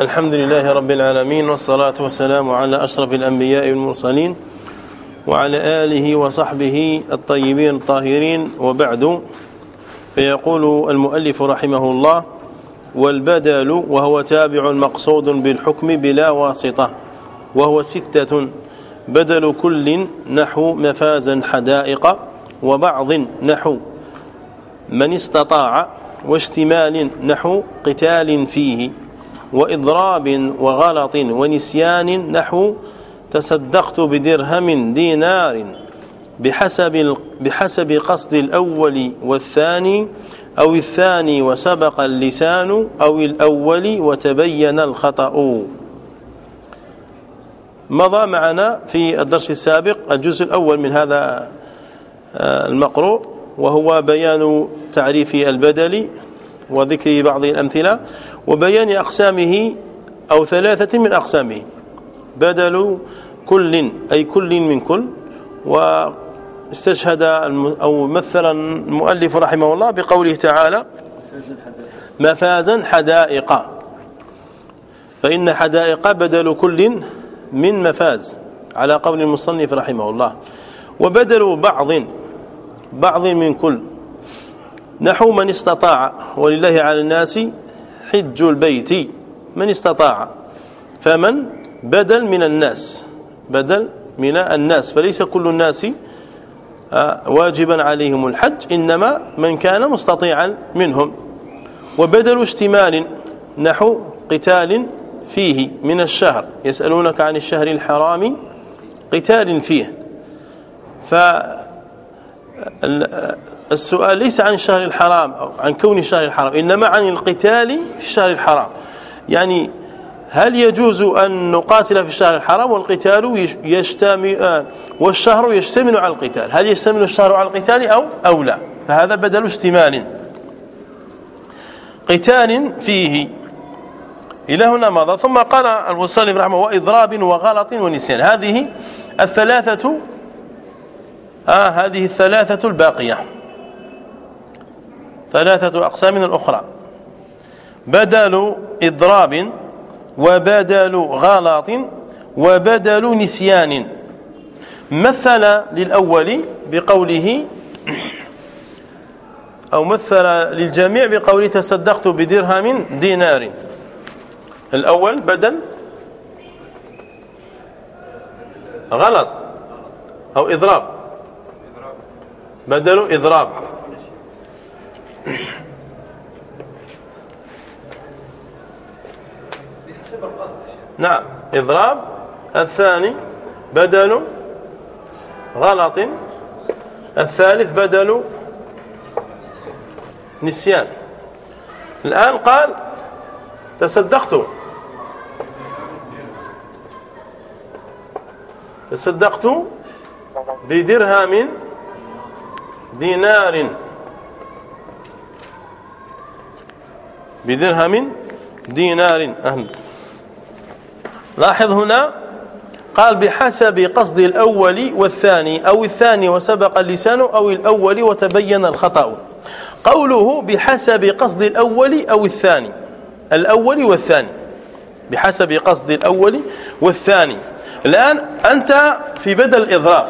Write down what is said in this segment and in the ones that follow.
الحمد لله رب العالمين والصلاة والسلام على أشرف الأنبياء والمرسلين وعلى آله وصحبه الطيبين الطاهرين وبعد فيقول المؤلف رحمه الله والبدل وهو تابع مقصود بالحكم بلا واسطة وهو ستة بدل كل نحو مفازا حدائق وبعض نحو من استطاع واشتمال نحو قتال فيه وإضراب وغلط ونسيان نحو تصدقت بدرهم دينار بحسب بحسب قصد الأول والثاني أو الثاني وسبق اللسان أو الأول وتبين الخطأ. مضى معنا في الدرس السابق الجزء الأول من هذا آه، المقروء وهو بيان تعريف البدل وذكر بعض الأمثلة. وبيان أقسامه أو ثلاثة من أقسامه. بدل كل أي كل من كل. واستشهد أو مثل المؤلف رحمه الله بقوله تعالى مفازا حدائق. فإن حدائق بدل كل من مفاز على قول المصنف رحمه الله. وبدل بعض بعض من كل. نحو من استطاع ولله على الناس حج البيت من استطاع. فمن؟ بدل من الناس. بدل من الناس. فليس كل الناس آه، واجبا عليهم الحج إنما من كان مستطيعا منهم. وبدل اشتمال نحو قتال فيه من الشهر يسألونك عن الشهر الحرام قتال فيه. ف السؤال ليس عن الشهر الحرام أو عن كون الشهر الحرام إنما عن القتال في الشهر الحرام. يعني هل يجوز أن نقاتل في الشهر الحرام والقتال يشتمل آه، والشهر يشتمل على القتال؟ هل يشتمل الشهر على القتال أو أو لا؟ فهذا بدل اشتمال. قتال فيه. إلى هنا مضى ثم قال المصنف رحمه وإضراب وغلط ونسيان. هذه الثلاثة آه هذه الثلاثة الباقية. ثلاثة أقسام الأخرى بدل إضراب وبدل غلط وبدل نسيان. مثل للأول بقوله أو مثل للجميع بقوله تصدقت بدرهم دينار. الأول بدل غلط أو إضراب. بدل إضراب. نعم إضراب. الثاني بدل غلط. الثالث بدل نسيان. الآن قال تصدقت. تصدقت بدرهم. دينار. بدرهم دينار. أهم. لاحظ هنا قال بحسب قصد الأول والثاني أو الثاني وسبق اللسان أو الأول وتبين الخطأ. قوله بحسب قصد الأول أو الثاني. الأول والثاني. بحسب قصد الأول والثاني. الآن أنت في بدل الإضراب.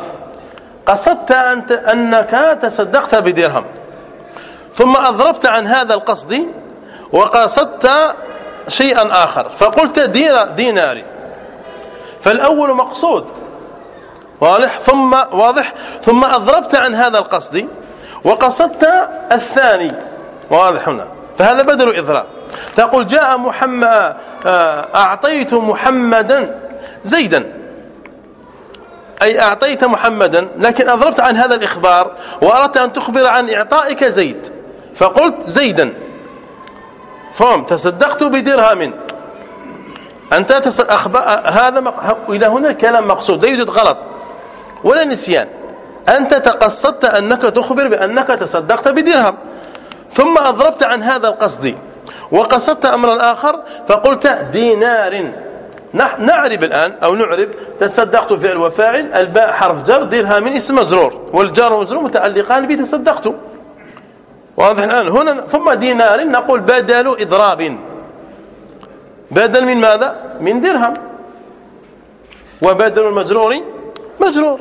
قصدت أنت أنك تصدقت بدرهم. ثم أضربت عن هذا القصد وقصدت شيئا آخر. فقلت دينا ديناري. فالأول مقصود. واضح؟ ثم واضح؟ ثم أضربت عن هذا القصد وقصدت الثاني. واضح هنا. فهذا بدل إضراب. تقول جاء محمد آه، أعطيت محمدا زيدا. أي أعطيت محمدا لكن أضربت عن هذا الإخبار وأردت أن تخبر عن إعطائك زيد. فقلت زيدا. فهم تصدقت بدرهم. أنت أخبر هذا مق... إلى هنا كلام مقصود. لا يوجد غلط. ولا نسيان. أنت تقصدت أنك تخبر بأنك تصدقت بدرهم. ثم أضربت عن هذا القصد. وقصدت أمرا آخر فقلت دينار. نعرب الآن أو نعرب تصدقت فعل وفاعل الباء حرف جر درهم اسم مجرور والجار والمجرور متعلقان بتصدقت واضح الآن؟ هنا ثم دينار نقول بدل إضراب. بدل من ماذا؟ من درهم. وبدل المجرور مجرور.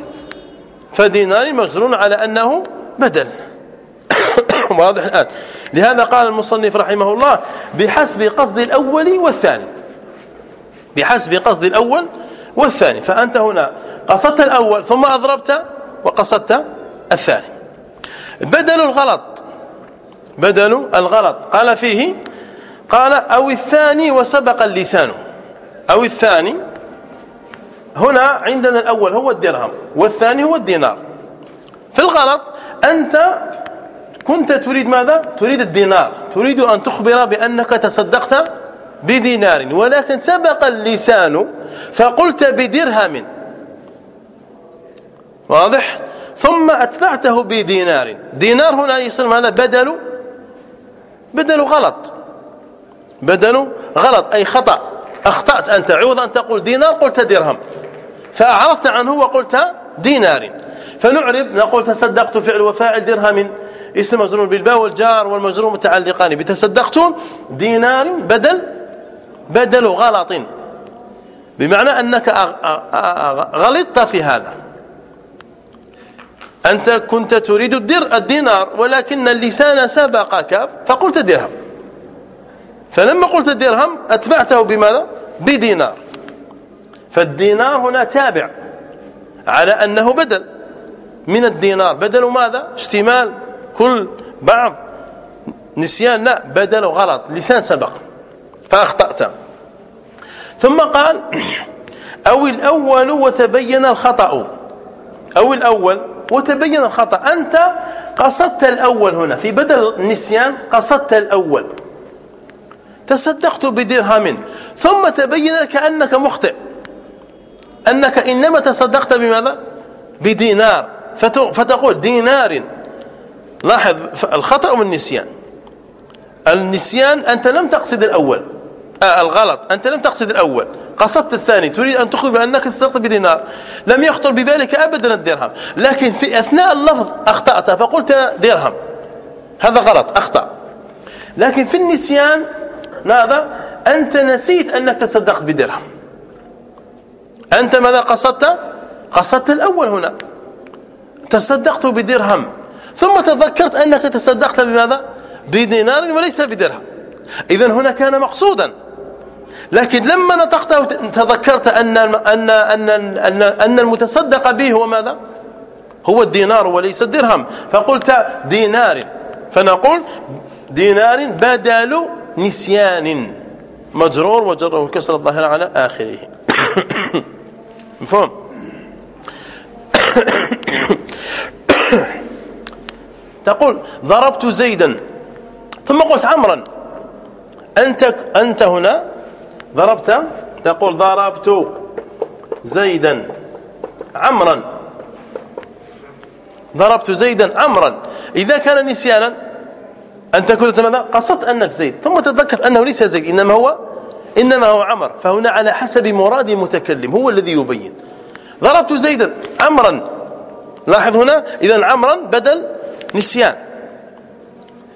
فدينار مجرور على أنه بدل. واضح الآن؟ لهذا قال المصنف رحمه الله بحسب قصد الأول والثاني. بحسب قصد الأول والثاني فأنت هنا قصدت الأول ثم أضربت وقصدت الثاني. بدل الغلط بدل الغلط قال فيه قال أو الثاني وسبق اللسان. أو الثاني هنا عندنا الأول هو الدرهم والثاني هو الدينار. في الغلط أنت كنت تريد ماذا؟ تريد الدينار تريد أن تخبر بأنك تصدقت بدينار. ولكن سبق اللسان فقلت بدرهم. واضح؟ ثم أتبعته بدينار. دينار هنا يصير ماذا؟ بدل. بدل غلط. بدل غلط. أي خطأ. أخطأت أنت. عوض أن تقول دينار قلت درهم. فأعرضت عنه وقلت دينار. فنعرب. نقول تصدقت فعل وفاعل درهم. اسم مجرور بالباء والجار والمجرور متعلقان. بتصدقت دينار بدل بدل غلط. بمعنى أنك غلطت في هذا. أنت كنت تريد الدينار ولكن اللسان سبقك فقلت درهم فلما قلت درهم أتبعته بماذا؟ بدينار. فالدينار هنا تابع على أنه بدل. من الدينار. بدل ماذا؟ اشتمال كل بعض نسيان لا بدل غلط لسان سبق. فأخطأت. ثم قال أو الأول وتبين الخطأ. أو الأول وتبين الخطأ. أنت قصدت الأول هنا في بدل النسيان قصدت الأول. تصدقت بدرهم. ثم تبين لك أنك مخطئ. أنك إنما تصدقت بماذا؟ بدينار. فتقول دينار. لاحظ الخطأ والنسيان. النسيان أنت لم تقصد الأول. الغلط. أنت لم تقصد الأول. قصدت الثاني. تريد أن تخبر بأنك تصدقت بدينار. لم يخطر ببالك أبدا الدرهم. لكن في أثناء اللفظ أخطأت فقلت درهم. هذا غلط. أخطأ. لكن في النسيان ماذا؟ أنت نسيت أنك تصدقت بدرهم. أنت ماذا قصدت؟ قصدت الأول هنا. تصدقت بدرهم. ثم تذكرت أنك تصدقت بماذا؟ بدينار وليس بدرهم. إذا هنا كان مقصودا. لكن لما نطقته تذكرت أن أن أن أن أن المتصدق به هو ماذا؟ هو الدينار وليس الدرهم. فقلت دينار. فنقول دينار بدل نسيان. مجرور وجره الكسر الظاهر على آخره. مفهوم؟ تقول ضربت زيدا. ثم قلت عمرا. أنت أنت هنا ضربت؟ تقول ضربت زيدا عمرا. ضربت زيدا عمرا. إذا كان نسيانا أنت كنت ماذا؟ قصدت أنك زيد. ثم تذكرت أنه ليس زيد إنما هو إنما هو عمر. فهنا على حسب مراد المتكلم هو الذي يبين. ضربت زيدا عمرا. لاحظ هنا إذا عمرا بدل نسيان.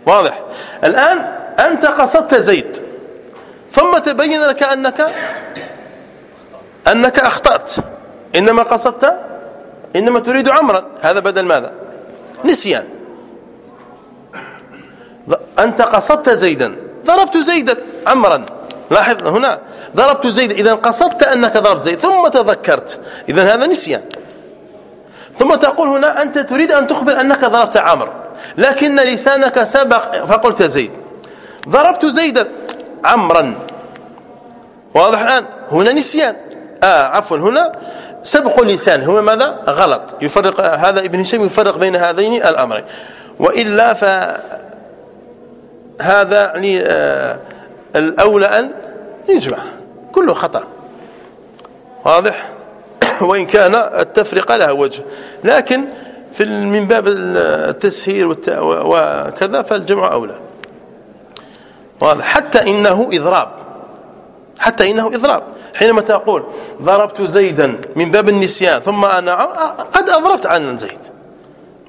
واضح. الآن أنت قصدت زيد. ثم تبين لك أنك أنك أخطأت. إنما قصدت إنما تريد عمرا. هذا بدل ماذا؟ نسيان. أنت قصدت زيدا. ضربت زيدا عمرا. لاحظ هنا. ضربت زيد إذا قصدت أنك ضربت زيد ثم تذكرت. إذا هذا نسيان. ثم تقول هنا أنت تريد أن تخبر أنك ضربت عمرو. لكن لسانك سبق فقلت زيد. ضربت زيدا. عمرا. واضح الآن؟ هنا نسيان. آه عفوا هنا سبق اللسان هو ماذا؟ غلط. يفرق هذا ابن هشام يفرق بين هذين الأمرين. وإلا فهذا يعني آه الأولى أن يجمع. كله خطأ. واضح؟ وإن كان التفرقة لها وجه. لكن في من باب التسهيل وكذا فالجمع أولى. واضح حتى إنه إضراب. حتى إنه إضراب. حينما تقول ضربت زيدا من باب النسيان ثم أنا قد أضربت عن زيد.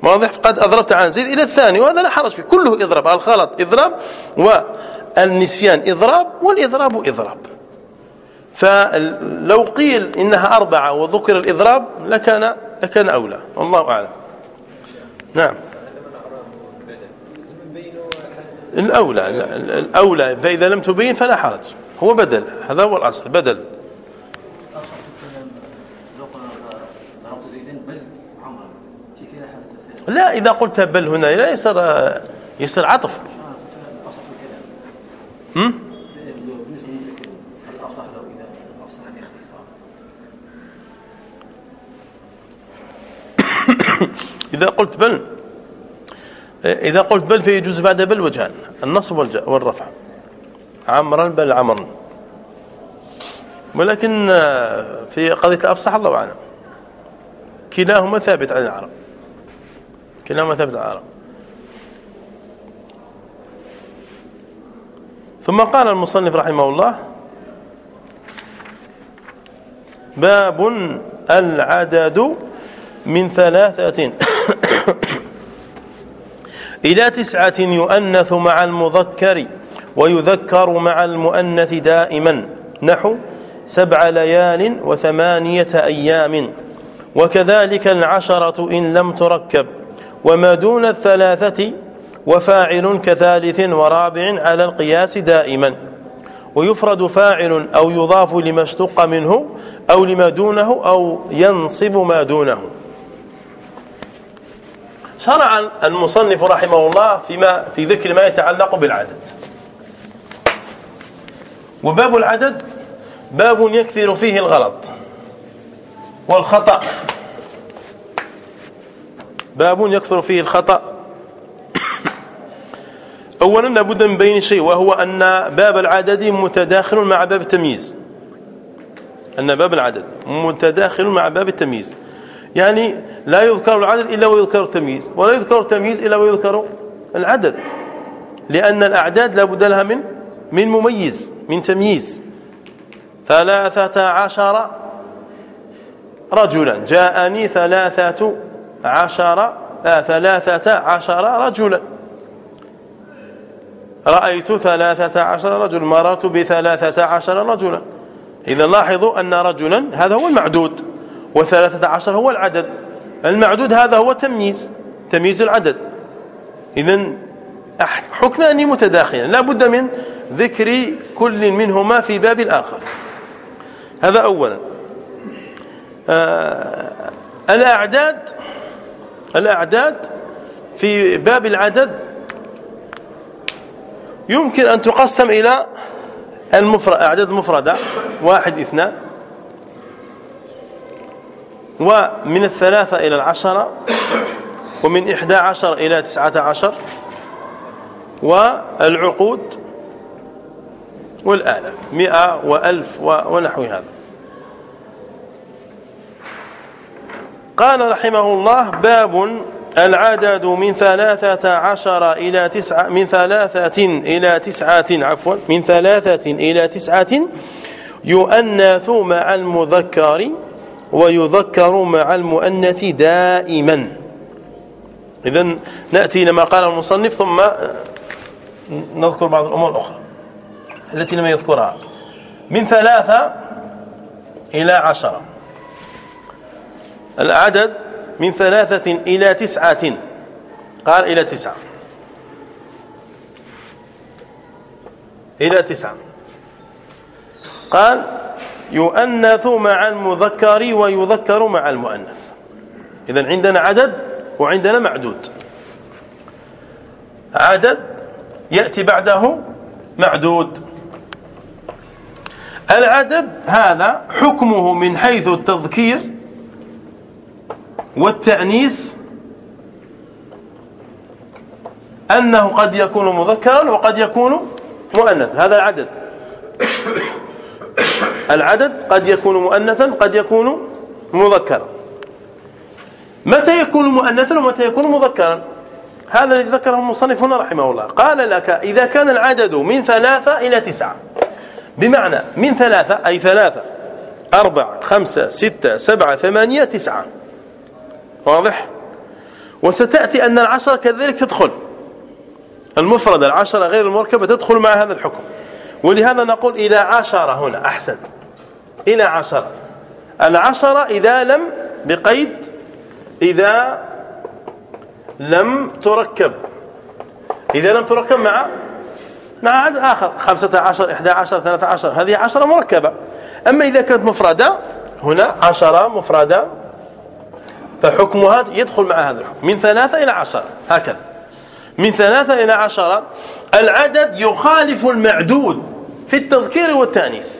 واضح؟ قد أضربت عن زيد إلى الثاني وهذا لا حرج فيه. كله إضراب. الخلط إضراب والنسيان إضراب والإضراب إضراب. فلو قيل إنها أربعة وذكر الإضراب لكان لكان أولى. والله أعلم. نعم. الأولى الأولى فإذا لم تبين فلا حرج. هو بدل هذا هو الأصل بدل. لا إذا قلت بل هنا لا يصير يصير عطف. إذا قلت بل. إذا قلت بل فيجوز بعد بل وجهان النصب والرفع. عمرا بل عمرا. ولكن في قضية الأفصح الله أعلم. كلاهما ثابت عن العرب. كلاهما ثابت عن العرب. ثم قال المصنف رحمه الله باب العدد من ثلاثة. إلى تسعة يؤنث مع المذكر ويذكر مع المؤنث دائما. نحو سبع ليال وثمانية أيام. وكذلك العشرة إن لم تركب. وما دون الثلاثة وفاعل كثالث ورابع على القياس دائما. ويفرد فاعل أو يضاف لما اشتق منه أو لما دونه أو ينصب ما دونه. شرع المصنف رحمه الله فيما في ذكر ما يتعلق بالعدد. وباب العدد باب يكثر فيه الغلط والخطأ. باب يكثر فيه الخطأ. اولا لابد من بين شيء وهو أن باب العدد متداخل مع باب التمييز. أن باب العدد متداخل مع باب التمييز. يعني لا يذكر العدد إلا ويذكر التمييز ولا يذكر التمييز إلا ويذكر العدد لأن الأعداد لا بد لها من من مميز من تمييز. ثلاثة عشر رجلا. جاءني ثلاثة عشر آه ثلاثة عشر رجلا. رأيت ثلاثة عشر رجل مررت بثلاثة عشر رجلا. إذا لاحظوا أن رجلا هذا هو المعدود وثلاثة عشر هو العدد. المعدود هذا هو تمييز تمييز العدد. إذا حكمان متداخلان لا بد من ذكر كل منهما في باب الآخر هذا أولا. آه الأعداد الأعداد في باب العدد يمكن أن تقسم إلى المفرد أعداد مفردة واحد اثنان. ومن الثلاثة إلى العشرة ومن إحدى عشر إلى تسعة عشر والعقود والآلاف مئة وألف ونحو هذا. قال رحمه الله باب العدد من ثلاثة عشر إلى تسعة من ثلاثة إلى تسعة عفوا من ثلاثة إلى تسعة يؤنث مع المذكر ويذكر مع المؤنث دائما. اذا نأتي لما قال المصنف ثم نذكر بعض الأمور الأخرى التي لم يذكرها. من ثلاثة إلى عشرة. العدد من ثلاثة إلى تسعة. قال إلى تسعة. إلى تسعة. قال يؤنث مع المذكر ويذكر مع المؤنث. اذا عندنا عدد وعندنا معدود. عدد يأتي بعده معدود. العدد هذا حكمه من حيث التذكير والتأنيث أنه قد يكون مذكرا وقد يكون مؤنث هذا العدد. العدد قد يكون مؤنثا قد يكون مذكرا. متى يكون مؤنثا ومتى يكون مذكرا؟ هذا الذي ذكره المصنف هنا رحمه الله. قال لك إذا كان العدد من ثلاثة إلى تسعة. بمعنى من ثلاثة أي ثلاثة أربعة خمسة ستة سبعة ثمانية تسعة. واضح؟ وستأتي أن العشرة كذلك تدخل. المفردة العشرة غير المركبة تدخل مع هذا الحكم. ولهذا نقول إلى عشرة هنا أحسن. إلى عشر. العشرة إذا لم بقيد إذا لم تركب. إذا لم تركب مع مع عدد آخر خمسة عشر إحدى عشر ثلاثة عشر هذه عشرة مركبة. أما إذا كانت مفردة هنا عشرة مفردة. فحكمها يدخل مع هذا الحكم. من ثلاثة إلى عشرة هكذا. من ثلاثة إلى عشرة العدد يخالف المعدود في التذكير والتأنيث.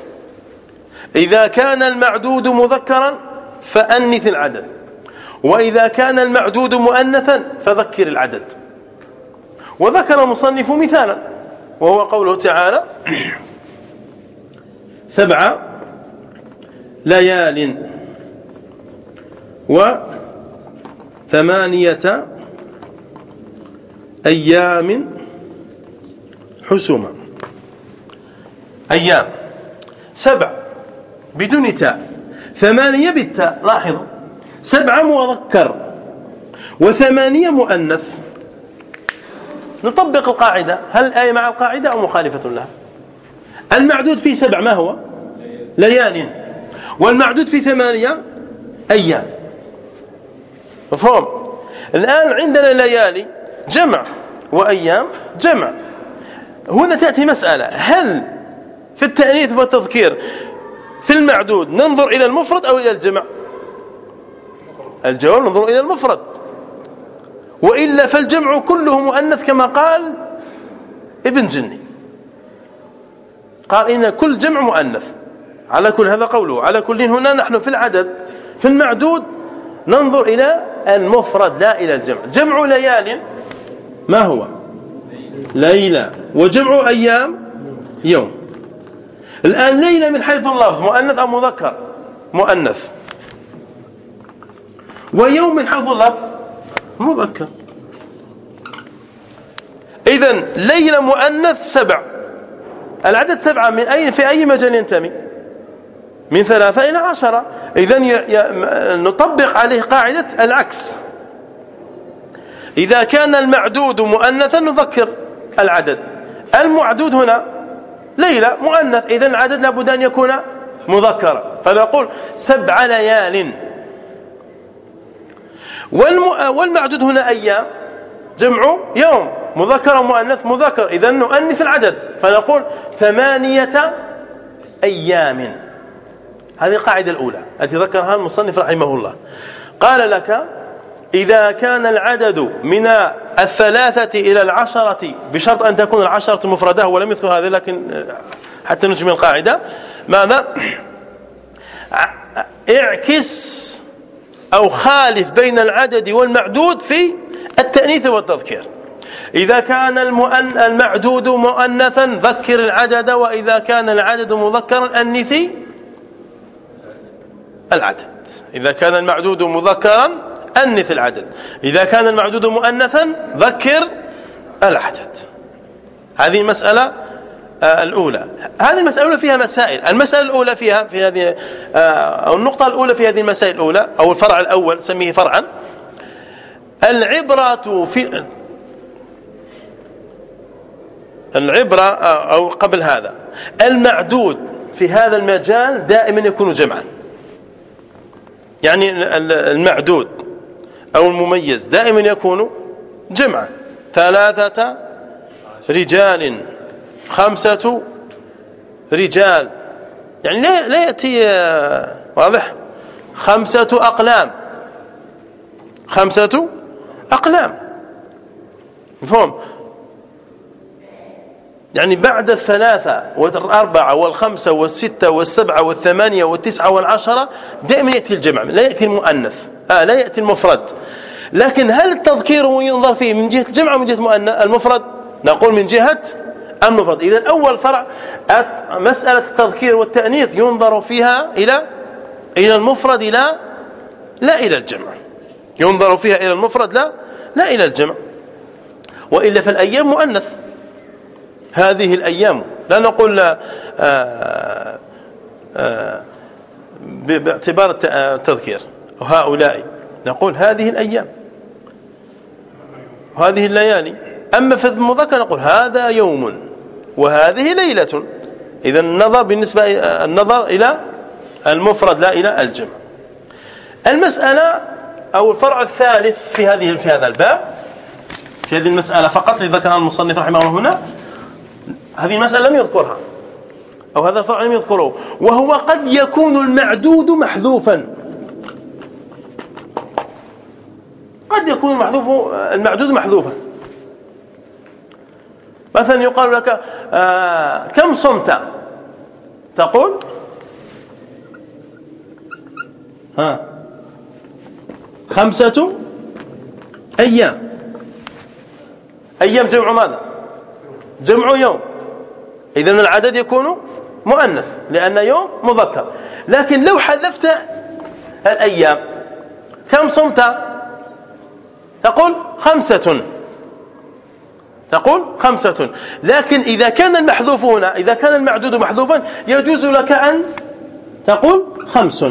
إذا كان المعدود مذكرا فأنث العدد وإذا كان المعدود مؤنثا فذكر العدد. وذكر المصنف مثالا وهو قوله تعالى سبع ليال وثمانية أيام حسما أيام. سبع بدون تاء. ثمانية بالتاء لاحظوا سبعة مذكر. وثمانية مؤنث. نطبق القاعدة. هل الآية مع القاعدة أو مخالفة لها؟ المعدود في سبع ما هو؟ ليال والمعدود في ثمانية؟ أيام مفهوم؟ الآن عندنا ليالي جمع. وأيام جمع. هنا تأتي مسألة. هل في التأنيث والتذكير في المعدود ننظر إلى المفرد أو إلى الجمع؟ الجواب ننظر إلى المفرد. وإلا فالجمع كله مؤنث كما قال ابن جني. قال إن كل جمع مؤنث. على كل هذا قوله. على كل هنا نحن في العدد. في المعدود ننظر إلى المفرد لا إلى الجمع. جمع ليال ما هو؟ ليلة. وجمع أيام؟ يوم. الآن ليلة من حيث اللفظ مؤنث أو مذكر؟ مؤنث. ويوم من حيث اللفظ؟ مذكر. إذا ليلة مؤنث سبع. العدد سبعة من أي في أي مجال ينتمي؟ من ثلاثة إلى عشرة. إذا نطبق عليه قاعدة العكس. إذا كان المعدود مؤنثا نذكر العدد. المعدود هنا ليلة مؤنث إذا العدد لابد أن يكون مذكرا. فنقول سبع ليال. والمعدود هنا أيام؟ جمع يوم. مذكر مؤنث مذكر. إذا نؤنث العدد. فنقول ثمانية أيام. هذه القاعدة الأولى. التي ذكرها المصنف رحمه الله. قال لك إذا كان العدد من الثلاثة إلى العشرة بشرط أن تكون العشرة مفردة ولم يذكر هذا لكن حتى نجمل القاعدة. ماذا؟ اعكس أو خالف بين العدد والمعدود في التأنيث والتذكير. إذا كان المعدود مؤنثا ذكر العدد وإذا كان العدد مذكرا أنثي العدد. إذا كان المعدود مذكرا أنث العدد. إذا كان المعدود مؤنثا ذكر العدد. هذه المسألة آه، الأولى. هذه المسألة الأولى فيها مسائل. المسألة الأولى فيها في هذه آه، أو النقطة الأولى في هذه المسائل الأولى أو الفرع الأول سميه فرعا. العبرة في العبرة آه، أو قبل هذا. المعدود في هذا المجال دائما يكون جمعا. يعني المعدود. أو المميز. دائما يكون جمعا. ثلاثة رجال خمسة رجال. يعني لا, لا يأتي واضح؟ خمسة أقلام. خمسة أقلام. مفهوم؟ يعني بعد الثلاثة والأربعة والخمسة والستة والسبعة والثمانية والتسعة والعشرة دائما يأتي الجمع لا يأتي المؤنث. آه لا يأتي المفرد. لكن هل التذكير ينظر فيه من جهة الجمع أو من جهة المفرد. نقول من جهة المفرد. إذا أول فرع مسألة التذكير والتأنيث ينظر فيها إلى إلى المفرد لا لا إلى الجمع. ينظر فيها إلى المفرد لا لا إلى الجمع. وإلا فالأيام مؤنث. هذه الأيام. لا نقول آه، آه، باعتبار التذكير. وهؤلاء نقول هذه الأيام. وهذه الليالي. أما في المذكر نقول هذا يوم وهذه ليلة. إذا النظر بالنسبة النظر إلى المفرد لا إلى الجمع. المسألة أو الفرع الثالث في هذه في هذا الباب في هذه المسألة فقط ذكرها المصنف رحمه الله هنا. هذه المسألة لم يذكرها. أو هذا الفرع لم يذكره. وهو قد يكون المعدود محذوفا. قد يكون المحذوف المعدود محذوفا. مثلا يقال لك آه كم صمت؟ تقول؟ ها. خمسة أيام. أيام جمع ماذا؟ جمع يوم. إذن العدد يكون مؤنث لأن يوم مذكر. لكن لو حذفت الأيام كم صمت؟ تقول خمسة. تقول خمسة. لكن إذا كان المحذوف هنا إذا كان المعدود محذوفا يجوز لك أن تقول خمس.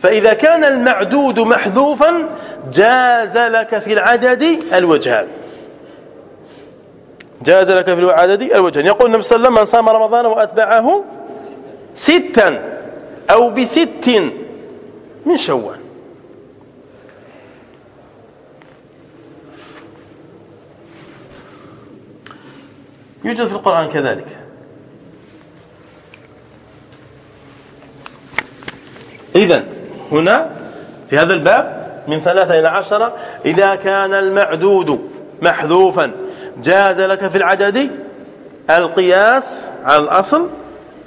فإذا كان المعدود محذوفا جاز لك في العدد الوجهان. جاز لك في العدد الوجهان يقول النبي صلى الله عليه وسلم من صام رمضان وأتبعه ستا أو بست من شوال. يوجد في القرآن كذلك. إذا هنا في هذا الباب من ثلاثة إلى عشرة إذا كان المعدود محذوفا جاز لك في العدد القياس على الأصل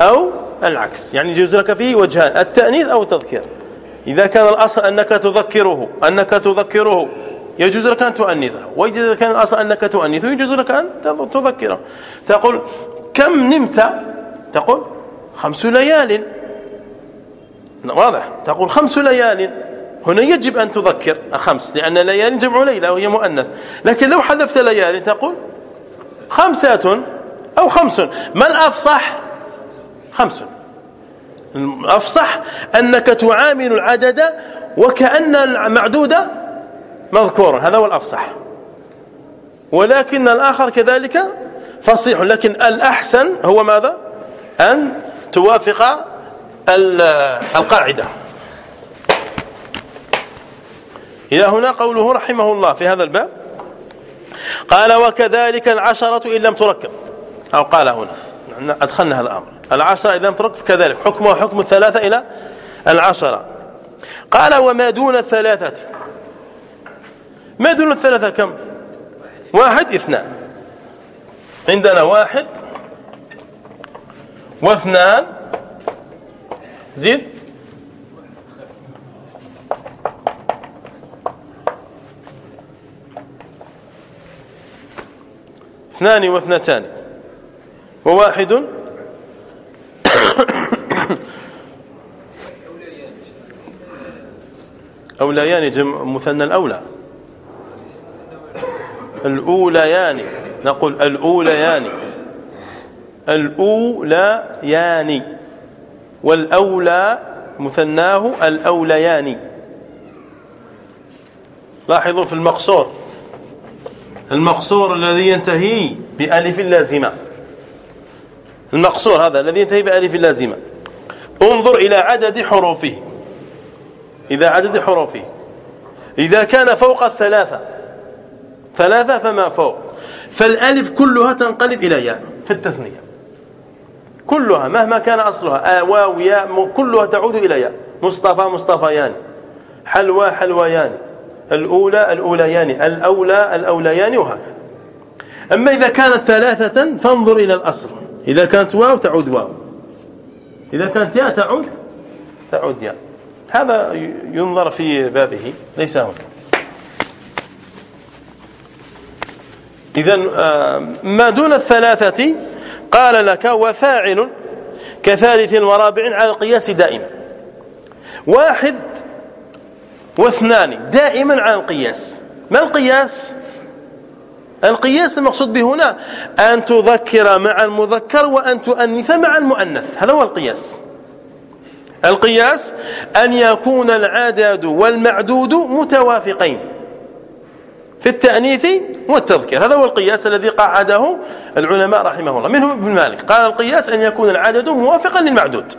أو العكس. يعني يجوز لك فيه وجهان التأنيث أو التذكير. إذا كان الأصل أنك تذكره أنك تذكره يجوز لك أن تؤنثه. وإذا كان الأصل أنك تؤنثه يجوز لك أن تذكره. تقول كم نمت؟ تقول خمس ليال. واضح. تقول خمس ليال. هنا يجب أن تذكر خمس لأن ليال جمع ليلة وهي مؤنث. لكن لو حذفت ليال تقول خمسة أو خمس. ما الأفصح؟ خمس. الأفصح أنك تعامل العدد وكأن المعدود مذكور. هذا هو الأفصح. ولكن الآخر كذلك فصيح. لكن الأحسن هو ماذا؟ أن توافق القاعدة. إلى هنا قوله رحمه الله في هذا الباب. قال وكذلك العشرة إن لم تركب. أو قال هنا. أدخلنا هذا الأمر. العشرة إذا لم تركب كذلك. حكمه حكم الثلاثة إلى العشرة. قال وما دون الثلاثة؟ ما دون الثلاثة كم؟ واحد اثنان. عندنا واحد واثنان. زيد؟ اثنان واثنتان. وواحد. أوليان جمع مثنى الأولى. الأوليان نقول الأوليان. الأوليان. والأولى مثناه الأوليان. لاحظوا في المقصور. المقصور الذي ينتهي بألف لازمة. المقصور هذا الذي ينتهي بألف لازمة. انظر إلى عدد حروفه. إذا عدد حروفه. إذا كان فوق الثلاثة. ثلاثة فما فوق. فالألف كلها تنقلب إلى ياء في التثنية. كلها مهما كان أصلها. واو ياء كلها تعود إلى ياء. مصطفى مصطفيان. حلوى حلويان. الأولى الأوليان الأولى الأوليان وهكذا. أما إذا كانت ثلاثة فانظر إلى الأصل. إذا كانت واو تعود واو. إذا كانت ياء تعود تعود ياء. هذا ينظر في بابه ليس هنا. إذا آه، ما دون الثلاثة قال لك وفاعل كثالث ورابع على القياس دائما. واحد واثنان دائما على القياس. ما القياس؟ القياس المقصود به هنا أن تذكر مع المذكر وأن تؤنث مع المؤنث. هذا هو القياس. القياس أن يكون العدد والمعدود متوافقين في التأنيث والتذكير. هذا هو القياس الذي قعده العلماء رحمه الله. منهم ابن مالك. قال القياس أن يكون العدد موافقا للمعدود.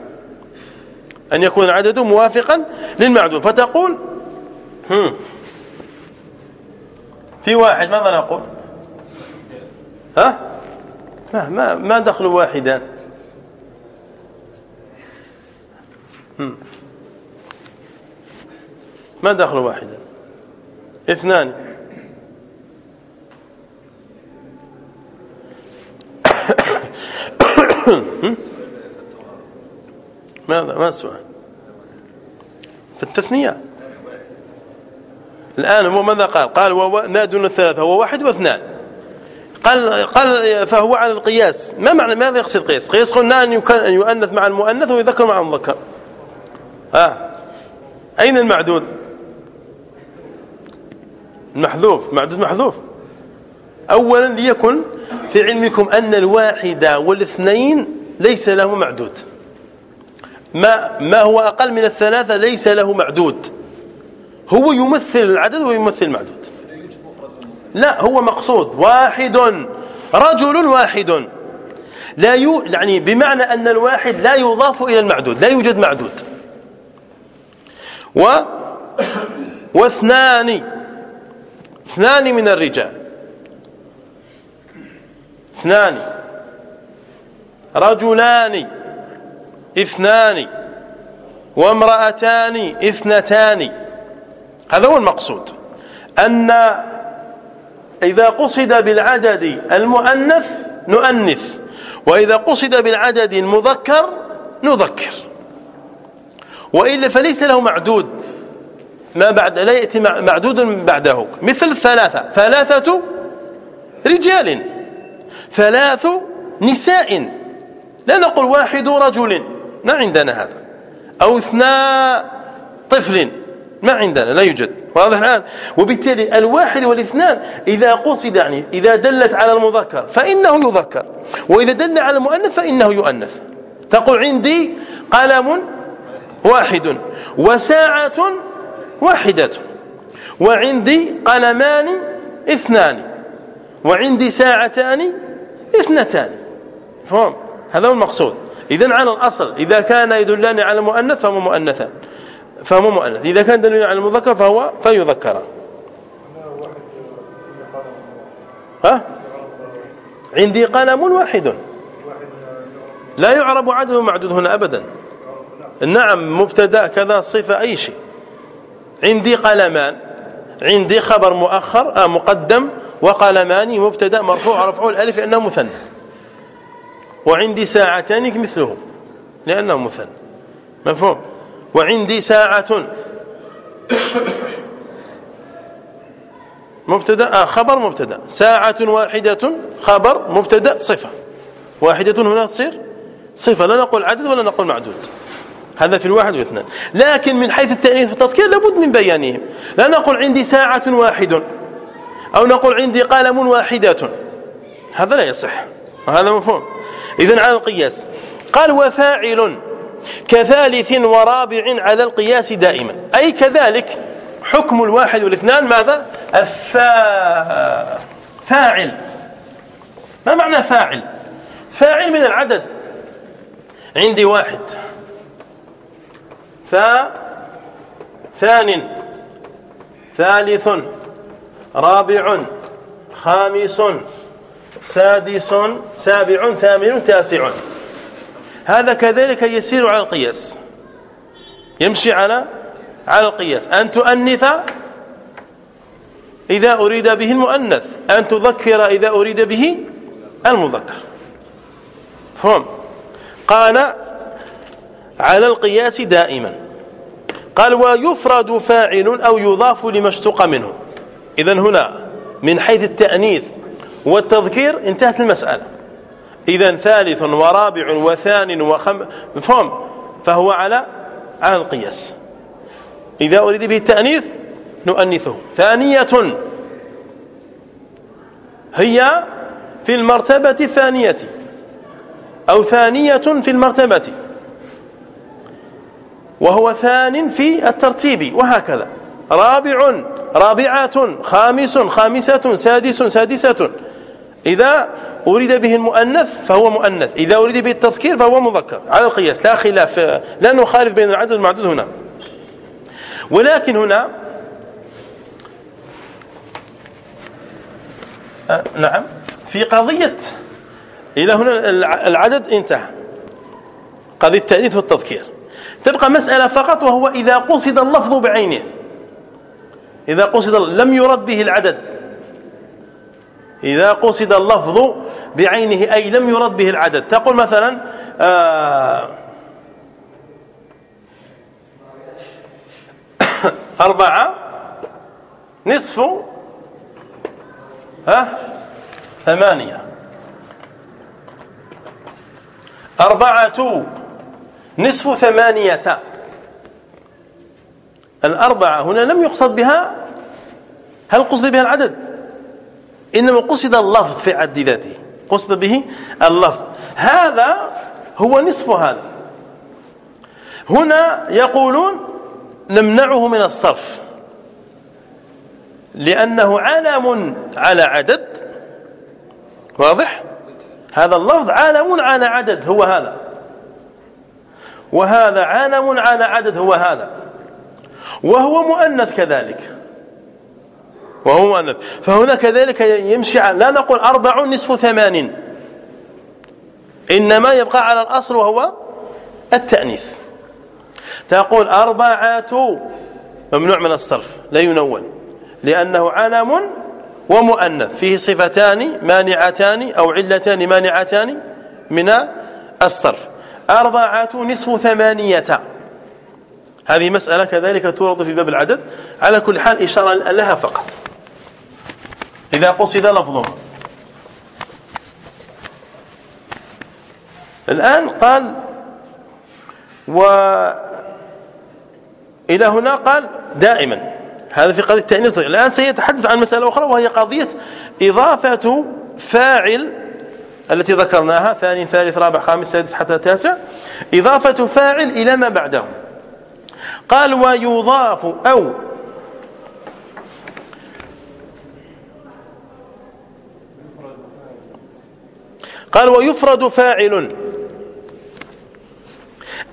أن يكون العدد موافقا للمعدود. فتقول هم في واحد ماذا نقول؟ ها؟ ما ما ما دخل واحدا. ما دخل واحدا؟ اثنان. ماذا؟ ما السؤال؟ في التثنية. الآن هو ماذا قال؟ قال ما دون الثلاثة هو واحد واثنان. قال قال فهو على القياس. ما معنى ماذا يقصد قياس قياس قلنا أن يؤنث مع المؤنث ويذكر مع المذكر. ها أين المعدود؟ المحذوف. معدود محذوف. أولا ليكن في علمكم أن الواحد والاثنين ليس له معدود. ما ما هو أقل من الثلاثة ليس له معدود. هو يمثل العدد ويمثل المعدود. لا هو مقصود. واحد. رجل واحد. لا يعني بمعنى أن الواحد لا يضاف إلى المعدود لا يوجد معدود. و واثنان. اثنان من الرجال. اثنان. رجلان. اثنان. وامرأتان. اثنتان. هذا هو المقصود. أن إذا قصد بالعدد المؤنث نؤنث وإذا قصد بالعدد المذكر نذكر. وإلا فليس له معدود ما بعد لا يأتي معدود بعده. مثل الثلاثة ثلاثة رجال ثلاث نساء. لا نقول واحد رجل ما عندنا هذا. أو اثناء طفل. ما عندنا لا يوجد. واضح الآن؟ وبالتالي الواحد والاثنان إذا قصد يعني إذا دلت على المذكر فإنه يذكر وإذا دل على المؤنث فإنه يؤنث. تقول عندي قلم واحد وساعة واحدة وعندي قلمان اثنان وعندي ساعتان اثنتان. فهم هذا هو المقصود. إذا على الأصل إذا كان يدلان على المؤنث فهو مؤنثان. فهو مؤنث. إذا كان دليل على المذكر فهو فيذكر. ها؟ عندي قلم واحد. لا يعرب عدد معدود هنا أبدا. نعم مبتدا كذا صفة أي شيء. عندي قلمان. عندي خبر مؤخر آه مقدم. وقلمان مبتدا مرفوع رفعه الألف لأنه مثنى. وعندي ساعتان مثله لأنه مثنى. مفهوم؟ وعندي ساعة. مبتدا آه خبر مبتدا. ساعة واحدة خبر مبتدا صفة. واحدة هنا تصير صفة. لا نقول عدد ولا نقول معدود. هذا في الواحد والاثنان لكن من حيث التأنيث والتذكير لابد من بيانهم. لا نقول عندي ساعة واحد أو نقول عندي قلم واحدة. هذا لا يصح. وهذا مفهوم. إذن على القياس. قال وفاعل. كثالث ورابع على القياس دائما. أي كذلك حكم الواحد والاثنان ماذا؟ الفا فاعل. ما معنى فاعل؟ فاعل من العدد. عندي واحد. فا ثان ثالث. رابع. خامس. سادس. سابع. ثامن. تاسع. هذا كذلك يسير على القياس. يمشي على على القياس. أن تؤنث إذا أريد به المؤنث. أن تذكر إذا أريد به المذكر. فهم قال على القياس دائما. قال ويفرد فاعل أو يضاف لما اشتق منه. إذا هنا من حيث التأنيث والتذكير انتهت المسألة. إذا ثالث ورابع وثان وخم فهم فهو على على القياس. إذا أريد به التأنيث نؤنثه. ثانية. هي في المرتبة الثانية. أو ثانية في المرتبة. وهو ثان في الترتيب. وهكذا. رابع رابعة خامس خامسة سادس سادسة. إذا أريد به المؤنث فهو مؤنث إذا أريد به التذكير فهو مذكر على القياس لا خلاف لا نخالف بين العدد والمعدود هنا. ولكن هنا أه نعم في قضية إلى هنا العدد انتهى. قضية التأنيث والتذكير. تبقى مسألة فقط وهو إذا قصد اللفظ بعينه. إذا قصد لم يرد به العدد. إذا قصد اللفظ بعينه أي لم يرد به العدد. تقول مثلا آه أربعة نصف ها ثمانية. أربعة نصف ثمانية. الأربعة هنا لم يقصد بها هل قصد بها العدد؟ إنما قصد اللفظ في عد ذاته. قصد به اللفظ. هذا هو نصف هذا. هنا يقولون نمنعه من الصرف. لأنه علم على عدد. واضح؟ هذا اللفظ علم على عدد هو هذا. وهذا علم على عدد هو هذا. وهو مؤنث كذلك. وهو مؤنث. فهنا كذلك يمشي لا نقول أربع نصف ثمان. إنما يبقى على الأصل وهو التأنيث. تقول أربعة ممنوع من الصرف لا ينون لأنه علم ومؤنث. فيه صفتان مانعتان أو علتان مانعتان من الصرف. أربعة نصف ثمانية. هذه مسألة كذلك تورد في باب العدد. على كل حال إشارة لها فقط. إذا قصد لفظه. الآن قال و إلى هنا قال دائما. هذا في قضية التأنيث الآن سيتحدث عن مسألة أخرى وهي قضية إضافة فاعل التي ذكرناها ثاني ثالث رابع خامس سادس حتى تاسع إضافة فاعل إلى ما بعده. قال ويضاف أو قال ويفرد فاعل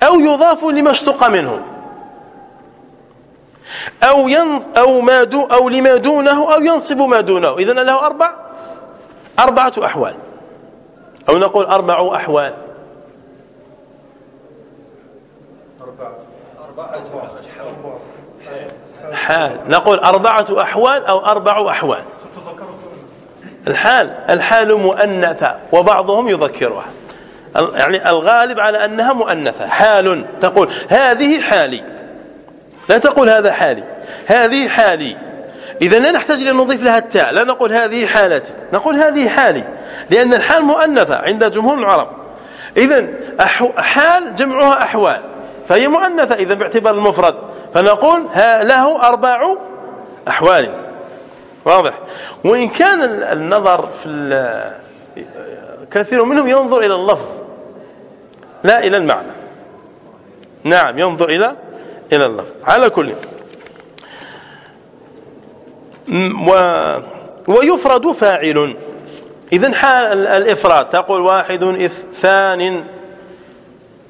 أو يضاف لما اشتق منه أو ينص أو ما دو أو لما دونه أو ينصب ما دونه. إذن له أربع أربعة أحوال. أو نقول أربع أحوال. حال. نقول أربعة أحوال أو أربع أحوال. الحال الحال مؤنثة وبعضهم يذكرها. يعني الغالب على أنها مؤنثة. حال تقول هذه حالي. لا تقول هذا حالي. هذه حالي. إذا لا نحتاج إلى نضيف لها التاء. لا نقول هذه حالتي. نقول هذه حالي. لأن الحال مؤنثة عند جمهور العرب. إذا حال جمعها أحوال. فهي مؤنثة إذا باعتبار المفرد. فنقول له أربع أحوال. واضح. وإن كان النظر في كثير منهم ينظر إلى اللفظ لا إلى المعنى. نعم ينظر إلى إلى اللفظ. على كل و ويفرد فاعل. إذن حال الإفراد تقول واحد ثان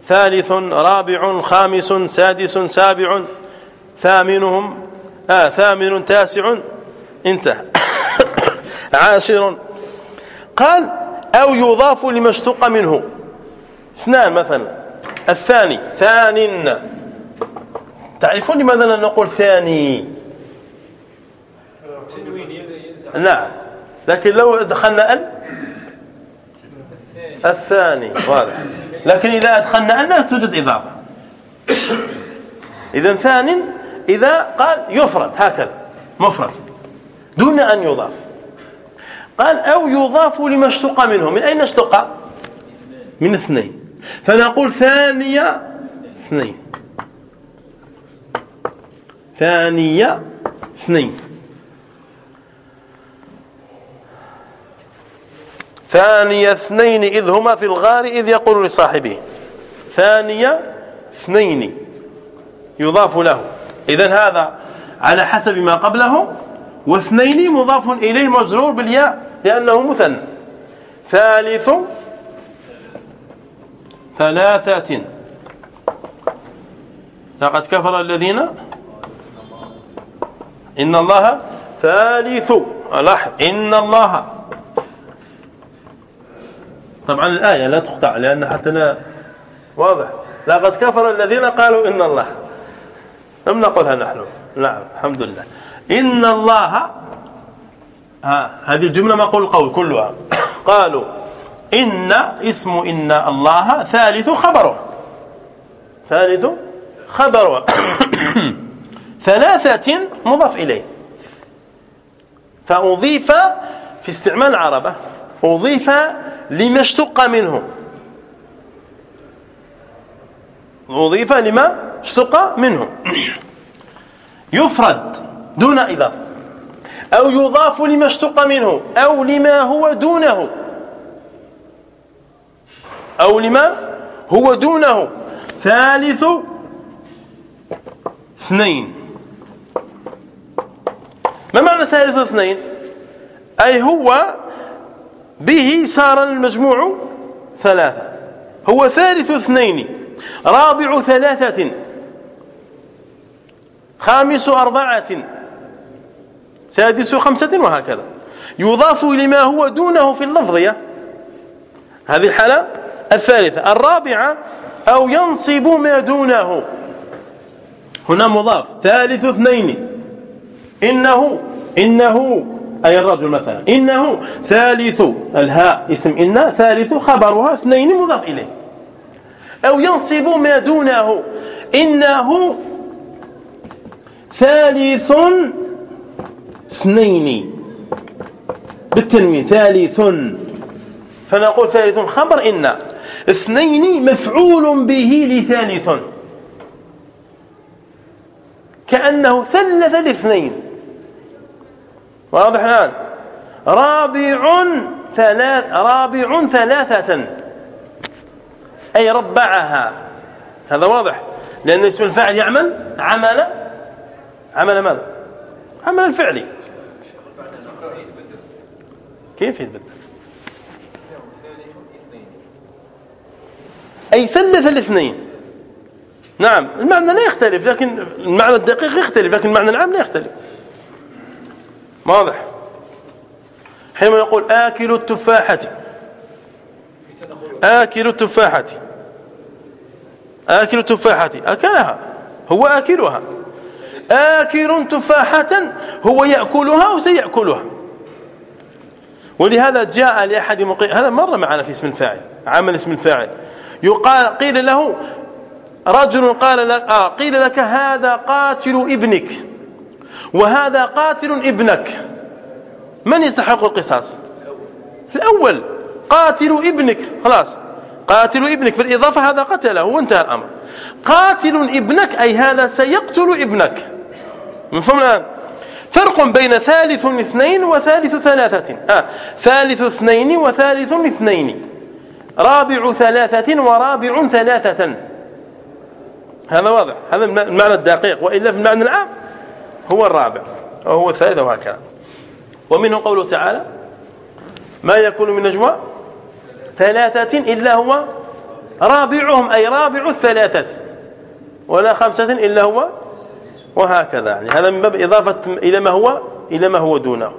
ثالث رابع خامس سادس سابع ثامنهم آه ثامن تاسع انتهى عاشر. قال أو يضاف لما اشتق منه. اثنان مثلا. الثاني ثان تعرفون لماذا لا نقول ثاني؟ نعم لكن لو دخلنا ال؟ الثاني. واضح. لكن إذا أدخلنا ال توجد إضافة. إذا ثان إذا قال يفرد هكذا. مفرد. دون أن يضاف. قال أو يضاف لما اشتق منه. من أين اشتق؟ من اثنين. فنقول ثانية اثنين. ثانية اثنين. ثاني اثنين إذ هما في الغار إذ يقول لصاحبه. ثانية اثنين يضاف له. إذا هذا على حسب ما قبله واثنين مضاف إليه مجرور بالياء لأنه مثنى. ثالث ثلاثة. لقد كفر الذين إن الله ثالث. لاحظ إن الله. طبعا الآية لا تقطع لأن حتى لا واضح. لقد كفر الذين قالوا إن الله. لم نقلها نحن. نعم الحمد لله. إن الله ها هذه الجملة ما قول القول كلها. قالوا إن اسم إن الله ثالث خبره. ثالث خبره. ثلاثة مضاف إليه. فأضيف في استعمال العربة أضيف لما اشتق منه. أضيف لما اشتق منه. يفرد. دون إضافة. أو يضاف لما اشتق منه أو لما هو دونه. أو لما هو دونه. ثالث اثنين. ما معنى ثالث اثنين؟ أي هو به صار المجموع ثلاثة. هو ثالث اثنين. رابع ثلاثة. خامس أربعة. سادس خمسة وهكذا. يضاف لما هو دونه في اللفظية هذه الحالة الثالثة. الرابعة أو ينصب ما دونه. هنا مضاف. ثالث اثنين. إنه إنه أي الرجل مثلا. إنه ثالث. الهاء اسم إن ثالث خبرها اثنين مضاف إليه. أو ينصب ما دونه. إنه ثالث اثنين. بالتنوين ثالث. فنقول ثالث خبر إن اثنين مفعول به لثالث. كأنه ثلث الاثنين واضح الآن؟ رابع ثلاث رابع ثلاثة. أي ربعها. هذا واضح. لأن اسم الفاعل يعمل. عمل. عمل ماذا؟ عمل الفعلي كيف يتبدل أي ثلث الاثنين. نعم المعنى لا يختلف لكن المعنى الدقيق يختلف لكن المعنى العام لا يختلف. واضح؟ حينما يقول آكل التفاحة. آكل التفاحة. آكل التفاحة. أكلها. هو آكلها. آكل تفاحة. هو يأكلها أو سيأكلها. ولهذا جاء لأحد مقيم هذا مر معنا في اسم الفاعل عمل اسم الفاعل يقال قيل له رجل قال لك آه قيل لك هذا قاتل ابنك وهذا قاتل ابنك. من يستحق القصاص؟ الأول قاتل ابنك خلاص. قاتل ابنك بالإضافة هذا قتله وانتهى الأمر. قاتل ابنك أي هذا سيقتل ابنك. مفهوم الآن؟ فرق بين ثالث اثنين وثالث ثلاثة. آه. ثالث اثنين وثالث اثنين. رابع ثلاثة ورابع ثلاثة. هذا واضح. هذا المعنى الدقيق. وإلا في المعنى العام هو الرابع. وهو الثالث وهكذا. ومنه قوله تعالى ما يكون من نجوى ثلاثة إلا هو رابعهم. أي رابع الثلاثة. ولا خمسة إلا هو وهكذا. يعني هذا من باب إضافة إلى ما هو إلى ما هو دونه.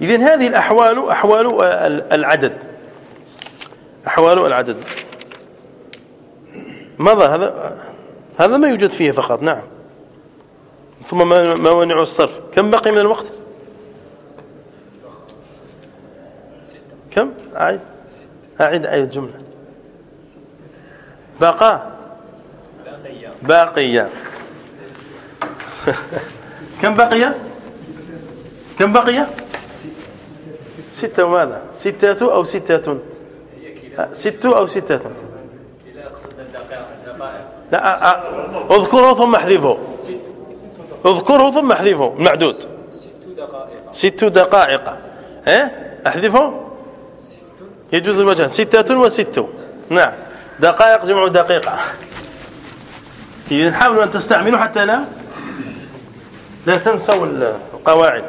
إذن هذه الأحوال أحوال العدد. أحوال العدد. ماذا هذا؟ هذا ما يوجد فيه فقط. نعم. ثم ما موانع الصرف. كم بقي من الوقت؟ كم؟ أعيد أعيد أعيد الجملة. بقى. باقية. كم بقي؟ كم بقي؟ ستة وماذا؟ ستة أو ستة؟ ست أو ستة؟ لا اذكره ثم احذفه. اذكره ثم احذفه معدود. ست دقائق. إيه احذفه؟ يجوز الوجه. ستة وست نعم. دقائق جمع دقيقة. حاولوا أن تستعملوا حتى لا لا تنسوا القواعد.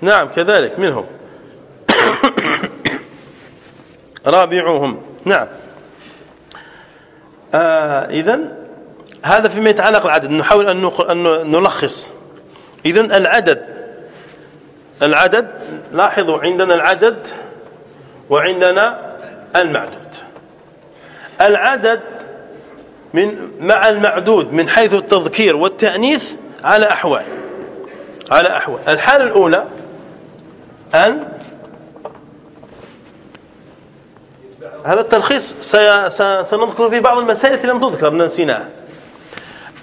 نعم كذلك منهم. رابعهم. نعم. آه إذا هذا فيما يتعلق العدد نحاول أن نلخص. إذا العدد العدد لاحظوا عندنا العدد وعندنا المعدود. العدد من مع المعدود من حيث التذكير والتأنيث على أحوال. على أحوال. الحالة الأولى أن هذا التلخيص سنذكر في بعض المسائل التي لم تذكر نسيناها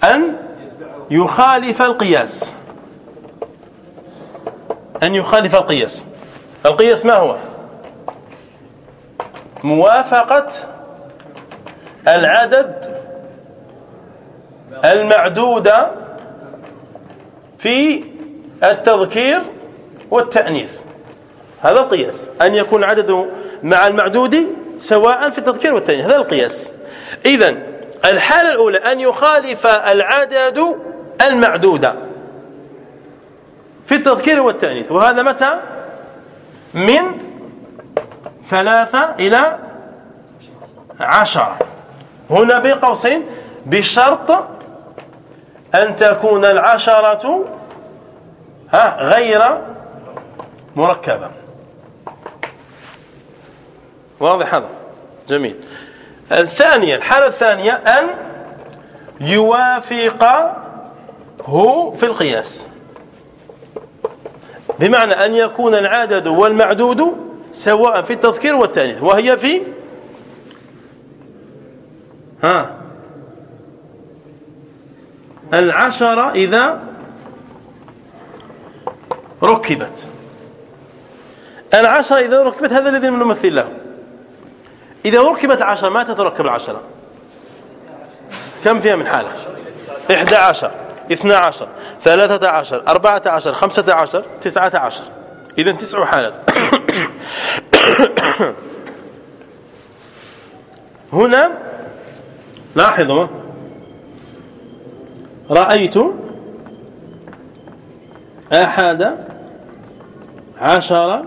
أن يخالف القياس. أن يخالف القياس. القياس ما هو؟ موافقة العدد المعدودة في التذكير والتأنيث. هذا القياس. أن يكون عدده مع المعدود سواء في التذكير والتأنيث. هذا القياس. إذا الحالة الأولى أن يخالف العدد المعدودة في التذكير والتأنيث. وهذا متى؟ من ثلاثة إلى عشرة. هنا بقوسين بشرط أن تكون العشرة ها غير مركبة. واضح هذا؟ جميل. الثانية الحالة الثانية أن يوافق هو في القياس. بمعنى أن يكون العدد والمعدود سواء في التذكير والتأنيث وهي في ها العشرة إذا ركبت. العشرة إذا ركبت هذا الذي نمثل له. إذا ركبت عشرة ما تتركب العشرة كم فيها من حالة؟ إحدى عشر اثنى عشر ثلاثة عشر أربعة عشر خمسة عشر تسعة عشر. إذن تسع حالات. هنا لاحظوا رأيت أحد عشر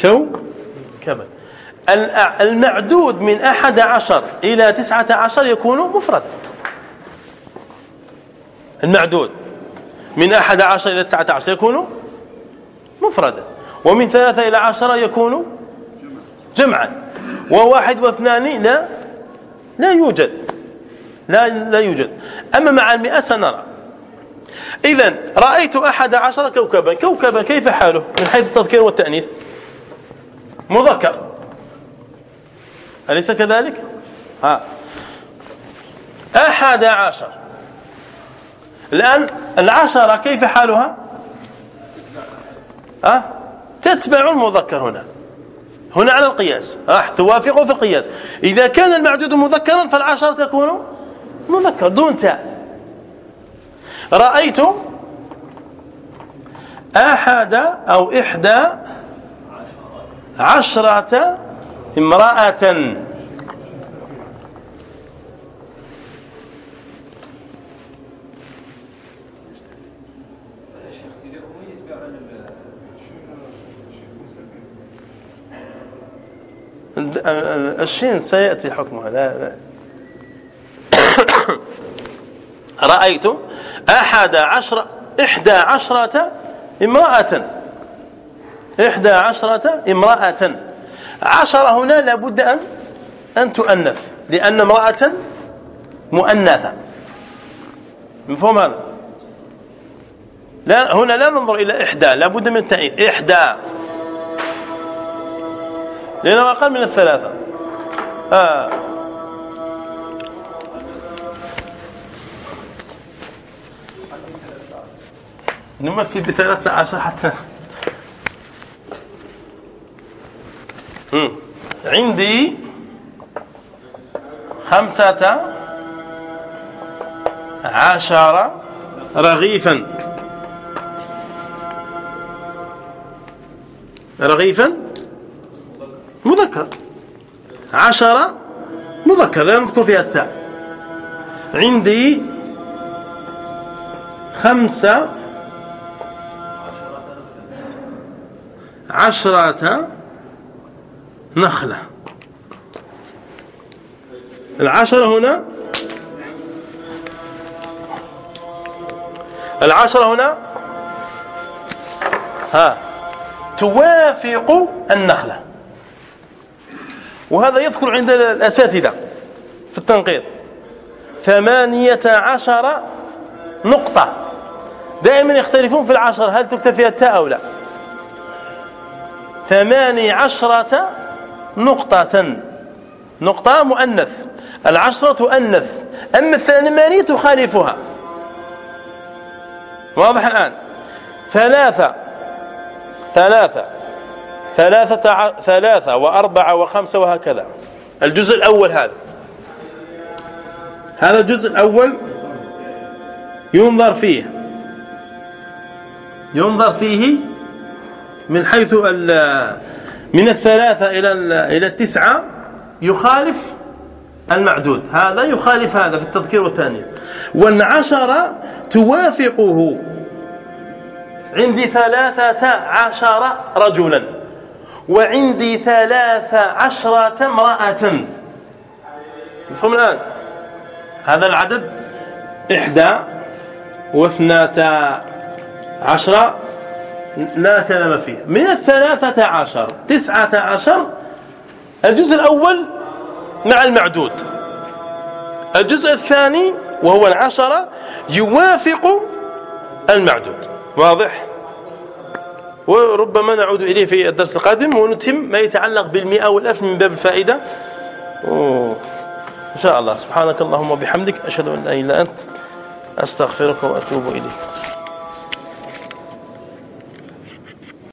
كوكبا المعدود من أحد عشر إلى تسعة عشر يكون مفردا المعدود من أحد عشر إلى تسعة عشر يكون مفردا ومن ثلاثة إلى عشرة يكون جمعا وواحد واثنان لا لا يوجد. لا لا يوجد. أما مع المئة سنرى. إذا رأيت أحد عشر كوكبا. كوكبا كيف حاله؟ من حيث التذكير والتأنيث. مذكر. أليس كذلك؟ ها. أحد عشر. الآن العشرة كيف حالها؟ أه؟ تتبع المذكر هنا. هنا على القياس. راح توافقه في القياس. إذا كان المعدود مذكرا فالعشرة تكون مذكر دون تاء. رأيت أحد أو إحدى عشرة امرأة. الشين سيأتي حكمها لا لا. رأيت أحد عشر إحدى عشرة امرأة. إحدى عشرة امرأة. عشرة هنا لابد أن أن تؤنث لأن امرأة مؤنثة. مفهوم هذا؟ لا هنا لا ننظر إلى إحدى لابد من التأنيث إحدى. لأنه أقل من الثلاثة. آه. نمثل بثلاثة عشر حتى. عندي خمسة عشر رغيفا. رغيفا؟ مذكر. عشرة مذكر لا نذكر فيها التاء. عندي خمسة عشرة نخلة. العشرة هنا. العشرة هنا. ها. توافق النخلة. وهذا يذكر عند الأساتذة في التنقيط. ثمانية عشر نقطة. دائما يختلفون في العشر هل تكتب فيها التاء أو لا؟ ثماني عشرة نقطة. نقطة مؤنث. العشرة تؤنث أما الثمانية تخالفها. واضح الآن؟ ثلاثة. ثلاثة. ثلاثة ثلاثة وأربعة وخمسة وهكذا. الجزء الأول هذا. هذا الجزء الأول ينظر فيه. ينظر فيه من حيث من الثلاثة إلى إلى التسعة يخالف المعدود. هذا يخالف هذا في التذكير والتأنيث. والعشرة توافقه. عندي ثلاثة عشر رجلا. وعندي ثلاث عشرة امرأة. مفهوم الآن؟ هذا العدد إحدى واثنتا عشرة لا كلام فيه. من الثلاثة عشر تسعة عشر الجزء الأول مع المعدود. الجزء الثاني وهو العشرة يوافق المعدود. واضح؟ وربما نعود إليه في الدرس القادم ونتم ما يتعلق بالمئة والألف من باب الفائدة. أوه. إن شاء الله. سبحانك اللهم وبحمدك أشهد أن لا إله إلا أنت أستغفرك وأتوب إليك.